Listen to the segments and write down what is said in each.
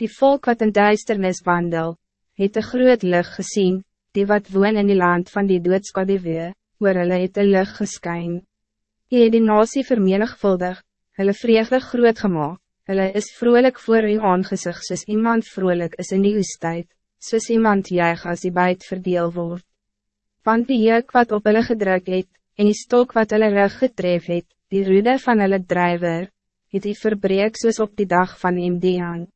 Die volk wat in duisternis wandel, het een groot licht gezien, die wat woon in die land van die doodskadewee, oor hulle het een licht geskyn. Jy het die nasie vermenigvuldig, hulle vreugde groot gemaakt, hulle is vrolijk voor uw aangezicht soos iemand vrolijk is in die oestijd, soos iemand juig as die buit verdeel word. Want die juk wat op hulle gedruk het, en die stok wat hulle rug getref het, die rude van hulle drijver, het die verbreek soos op die dag van Imdian.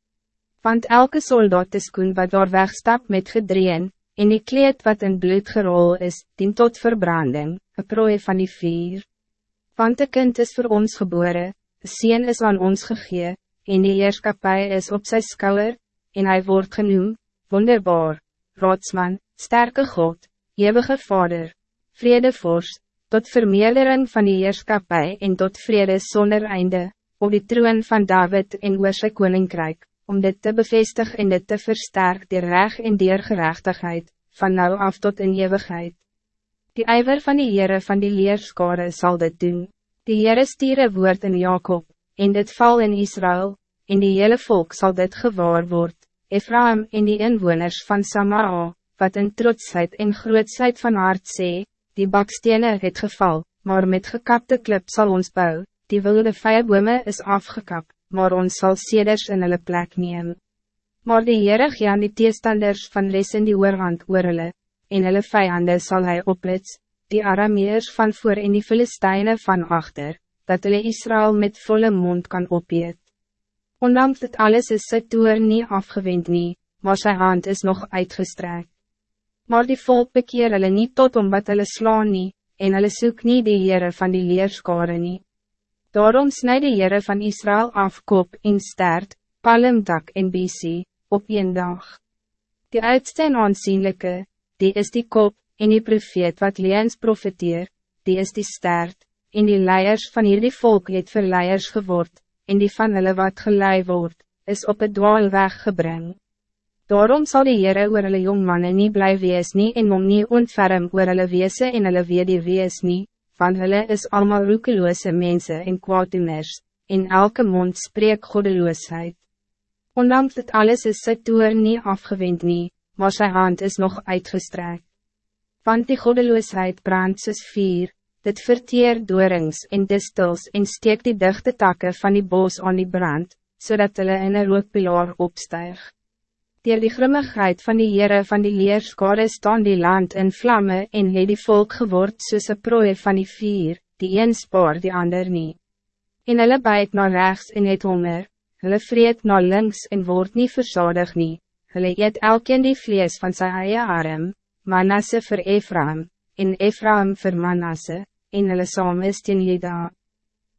Want elke soldaat is koen wat daar wegstap met gedreen, en die kleed wat in bloed gerol is, dien tot verbranding, een prooi van die vier. Want de kind is voor ons geboren, de sien is aan ons gegee, en die heerskapij is op zijn skouwer, en hij wordt genoemd, wonderbaar, rotsman, sterke God, eeuwige Vader, vredevors, tot vermeerdering van die heerskapij en tot vrede zonder einde, op die troon van David en oor sy koninkrijk om dit te bevestigen en dit te versterken die reg en die gerechtigheid, van nou af tot in eeuwigheid. Die ijver van die Heere van die leerskare zal dit doen. Die Heere stiere woord in Jacob, en dit val in Israël, en die hele volk zal dit gewaar word, Ephraim en die inwoners van Samaria, wat in trotsheid en grootsheid van hart sê, die bakstenen het geval, maar met gekapte klip zal ons bou, die wilde vijabome is afgekapt maar ons zal seders in hulle plek neem. Maar die Heere gee aan die teestanders van les in die oorhand oor hulle, en hulle vijanden sal hy oplits, die Arameers van voor en die Filisteine van achter, dat hulle Israël met volle mond kan opeet. Ondanks dit alles is sy toer nie afgewend nie, maar sy hand is nog uitgestrekt. Maar die volk bekeer hulle niet tot omdat hulle slaan nie, en hulle soek nie die Heere van die leerskare nie. Daarom snijd de Heere van Israël af kop en stert, palmdak en bisi, op een dag. Die oudste en aanzienlijke, die is die kop, en die profeet wat leens profeteer, die is die stert, en die leiers van hierdie volk het vir leiers geword, en die van hulle wat gelei word, is op het dwaalweg gebring. Daarom zal die Heere oor hulle jongmannen nie bly wees nie en om nie ontferm oor hulle weese en hulle weet die wees nie, van hulle is allemaal roekeloze mensen en kwaaddoeners, en elke mond spreek goddeloosheid. Ondanks dit alles is sy toer nie afgewend nie, maar sy hand is nog uitgestrekt. Want die goddeloosheid brandt soos vier, dit verteer doorings en distels en steek die dichte takken van die bos aan die brand, zodat hulle in een rookpilaar opstijg. Dier die grimmigheid van die Heere van die leerskade staan die land in vlammen en het die volk geword soos een prooi van die vier, die een spoor die ander nie. En hulle bijt naar rechts en het honger, hulle vreet naar links en word niet verzadig nie, hulle eet elkeen die vlees van sy eie arm, Manasse vir Ephraim, en Ephraim vir Manasse, en hulle saam is teen Jeda.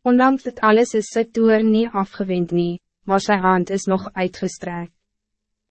Ondanks dit alles is sy toer nie afgewend nie, maar sy hand is nog uitgestrekt.